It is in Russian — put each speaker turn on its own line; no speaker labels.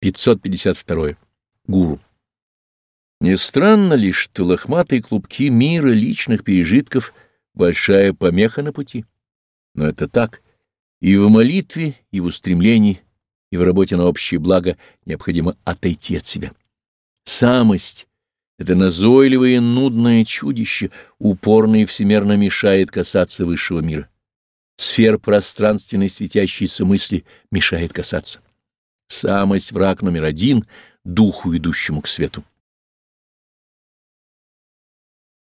552. Гуру. Не странно ли, что лохматые клубки мира личных пережитков — большая помеха на пути? Но это так. И в молитве, и в устремлении, и в работе на общее благо необходимо отойти от себя. Самость — это назойливое нудное чудище, упорно и всемерно мешает касаться высшего мира. Сфер пространственной светящейся мысли мешает касаться. Самость — враг номер один духу, идущему к свету.